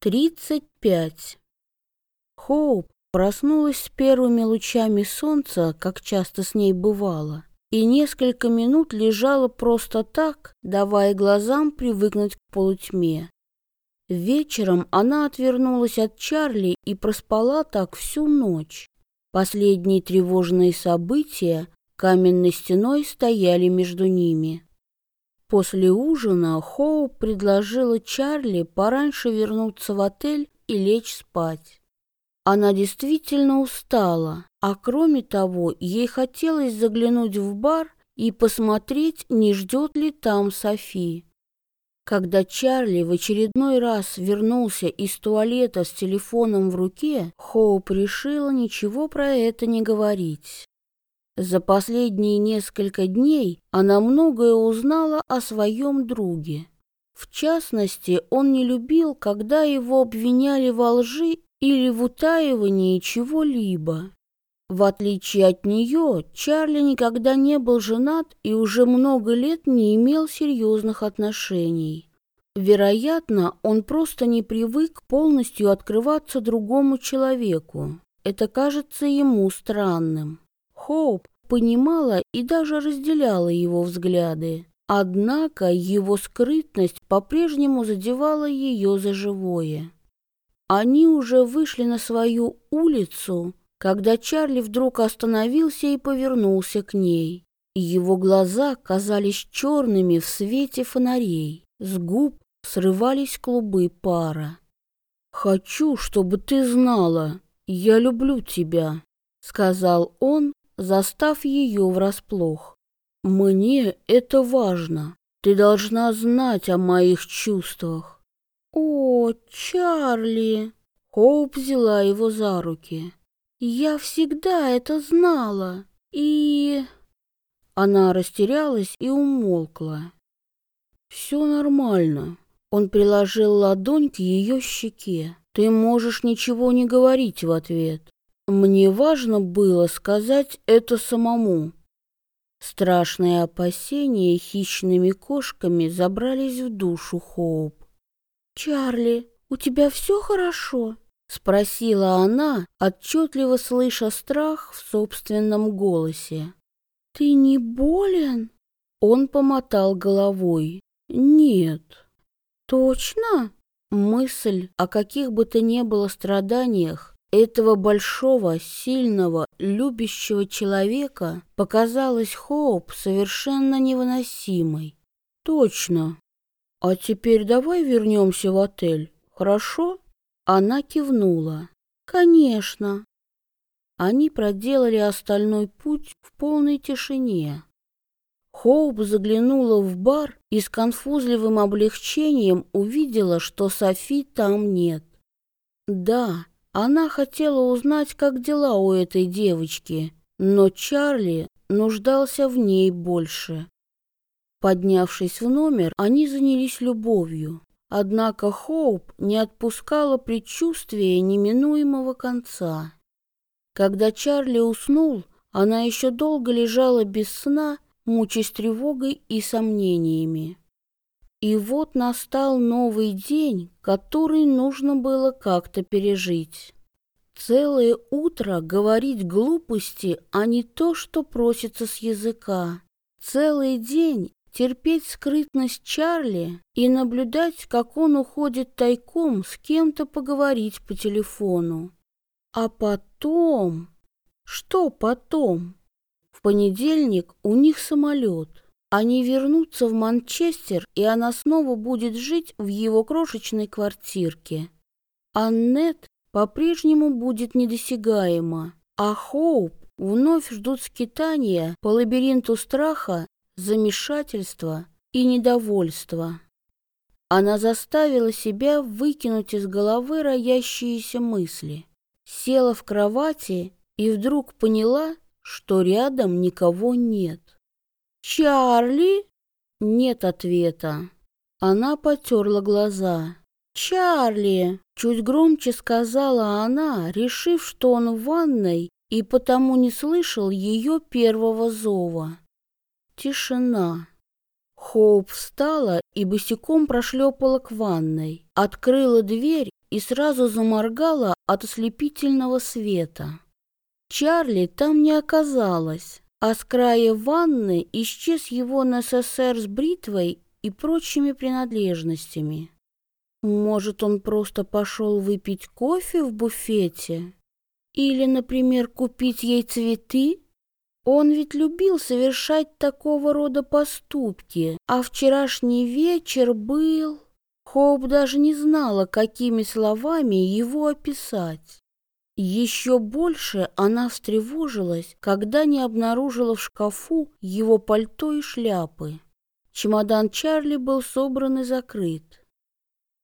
35. Хоуп проснулась с первыми лучами солнца, как часто с ней бывало, и несколько минут лежала просто так, давая глазам привыкнуть к полутьме. Вечером она отвернулась от Чарли и проспала так всю ночь. Последние тревожные события каменной стеной стояли между ними. После ужина Хоу предложила Чарли пораньше вернуться в отель и лечь спать. Она действительно устала, а кроме того, ей хотелось заглянуть в бар и посмотреть, не ждет ли там Софи. Когда Чарли в очередной раз вернулся из туалета с телефоном в руке, Хоуп решила ничего про это не говорить. За последние несколько дней она многое узнала о своем друге. В частности, он не любил, когда его обвиняли во лжи или в утаивании чего-либо. В отличие от нее, Чарли никогда не был женат и уже много лет не имел серьезных отношений. Вероятно, он просто не привык полностью открываться другому человеку. Это кажется ему странным. Хоуп понимала и даже разделяла его взгляды. Однако его скрытность по-прежнему задевала ее за живое. Они уже вышли на свою улицу, когда Чарли вдруг остановился и повернулся к ней. Его глаза казались черными в свете фонарей. С губ срывались клубы пара. «Хочу, чтобы ты знала, я люблю тебя», — сказал он, застав ее врасплох. «Мне это важно. Ты должна знать о моих чувствах». «О, Чарли!» Хоуп взяла его за руки. «Я всегда это знала. И...» Она растерялась и умолкла. «Все нормально». Он приложил ладонь к ее щеке. «Ты можешь ничего не говорить в ответ. Мне важно было сказать это самому. Страшные опасения хищными кошками забрались в душу Хоуп. «Чарли, у тебя все хорошо?» — спросила она, отчетливо слыша страх в собственном голосе. «Ты не болен?» Он помотал головой. «Нет». «Точно?» Мысль о каких бы то ни было страданиях этого большого, сильного, любящего человека показалась Хоуп совершенно невыносимой. Точно. А теперь давай вернемся в отель, хорошо? Она кивнула. Конечно. Они проделали остальной путь в полной тишине. Хоуп заглянула в бар и с конфузливым облегчением увидела, что Софи там нет. Да, она хотела узнать, как дела у этой девочки, но Чарли нуждался в ней больше. Поднявшись в номер, они занялись любовью. Однако Хоуп не отпускала предчувствие неминуемого конца. Когда Чарли уснул, она еще долго лежала без сна, мучаясь тревогой и сомнениями. И вот настал новый день, который нужно было как-то пережить. Целое утро говорить глупости, а не то, что просится с языка. Целый день терпеть скрытность Чарли и наблюдать, как он уходит тайком с кем-то поговорить по телефону. А потом... Что потом? В понедельник у них самолет. Они вернутся в Манчестер, и она снова будет жить в его крошечной квартирке. Аннет по-прежнему будет недосягаема, а Хоуп вновь ждут скитания по лабиринту страха, замешательства и недовольства. Она заставила себя выкинуть из головы роящиеся мысли, села в кровати и вдруг поняла, что рядом никого нет. «Чарли?» Нет ответа. Она потерла глаза. «Чарли!» — чуть громче сказала она, решив, что он в ванной и потому не слышал ее первого зова. Тишина. Хоуп встала и босиком прошлепала к ванной, открыла дверь и сразу заморгала от ослепительного света. Чарли там не оказалось, а с края ванны исчез его НССР с бритвой и прочими принадлежностями. Может, он просто пошел выпить кофе в буфете? Или, например, купить ей цветы? Он ведь любил совершать такого рода поступки, а вчерашний вечер был... Хоуп даже не знала, какими словами его описать. Еще больше она встревожилась, когда не обнаружила в шкафу его пальто и шляпы. Чемодан Чарли был собран и закрыт.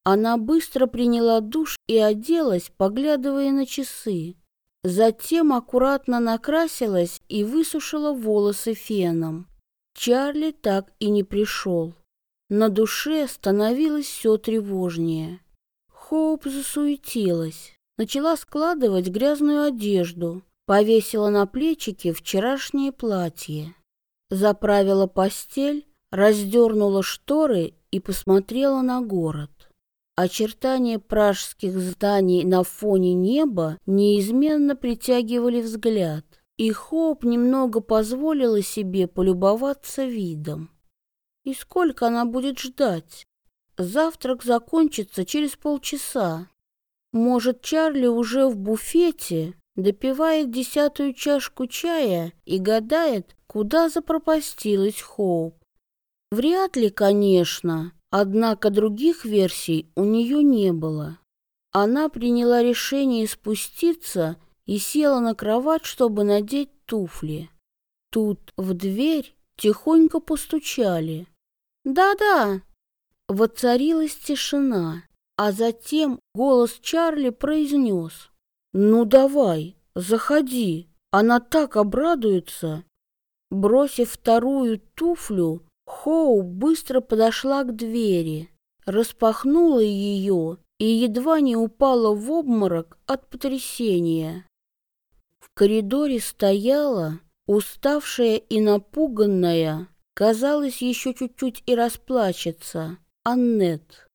Она быстро приняла душ и оделась, поглядывая на часы. Затем аккуратно накрасилась и высушила волосы феном. Чарли так и не пришел. На душе становилось все тревожнее. Хоуп засуетилась, начала складывать грязную одежду, повесила на плечики вчерашнее платье, заправила постель, раздернула шторы и посмотрела на город. Очертания пражских зданий на фоне неба неизменно притягивали взгляд, и Хоуп немного позволила себе полюбоваться видом. И сколько она будет ждать? Завтрак закончится через полчаса. Может, Чарли уже в буфете допивает десятую чашку чая и гадает, куда запропастилась Хоуп. Вряд ли, конечно, Однако других версий у нее не было. Она приняла решение спуститься и села на кровать, чтобы надеть туфли. Тут в дверь тихонько постучали. «Да-да!» Воцарилась тишина, а затем голос Чарли произнес. «Ну давай, заходи, она так обрадуется!» Бросив вторую туфлю, Хоу быстро подошла к двери, распахнула ее и едва не упала в обморок от потрясения. В коридоре стояла, уставшая и напуганная, казалось, еще чуть-чуть и расплачется, Аннет.